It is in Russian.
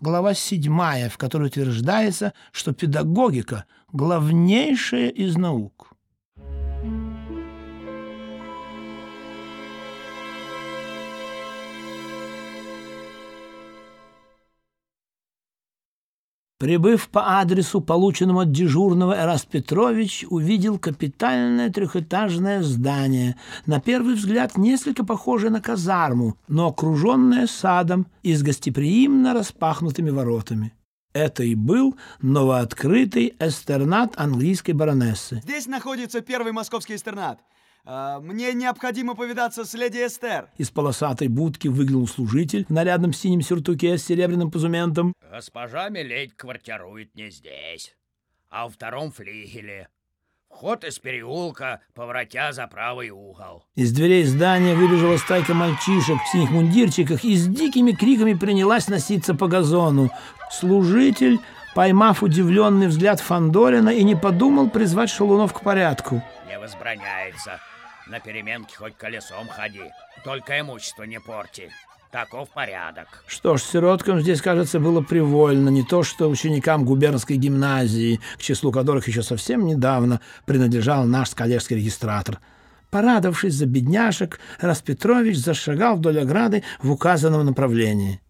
глава 7, в которой утверждается, что педагогика – главнейшая из наук. Прибыв по адресу, полученному от дежурного, Эраст Петрович увидел капитальное трехэтажное здание, на первый взгляд несколько похожее на казарму, но окруженное садом и с гостеприимно распахнутыми воротами. Это и был новооткрытый эстернат английской баронессы. Здесь находится первый московский эстернат – мне необходимо повидаться с леди Эстер. Из полосатой будки выглянул служитель в нарядном синем сюртуке с серебряным позументом. Госпожа Миледь квартирует не здесь, а во втором флигеле. Вход из переулка, поворотя за правый угол. Из дверей здания выбежала стайка мальчишек в синих мундирчиках и с дикими криками принялась носиться по газону. Служитель, поймав удивленный взгляд Фандорина, и не подумал призвать шалунов к порядку. Не возбраняется. На переменке хоть колесом ходи, только имущество не порти. Таков порядок. Что ж, сироткам здесь, кажется, было привольно. Не то, что ученикам губернской гимназии, к числу которых еще совсем недавно принадлежал наш коллежский регистратор. Порадовавшись за бедняжек, Распетрович зашагал вдоль ограды в указанном направлении.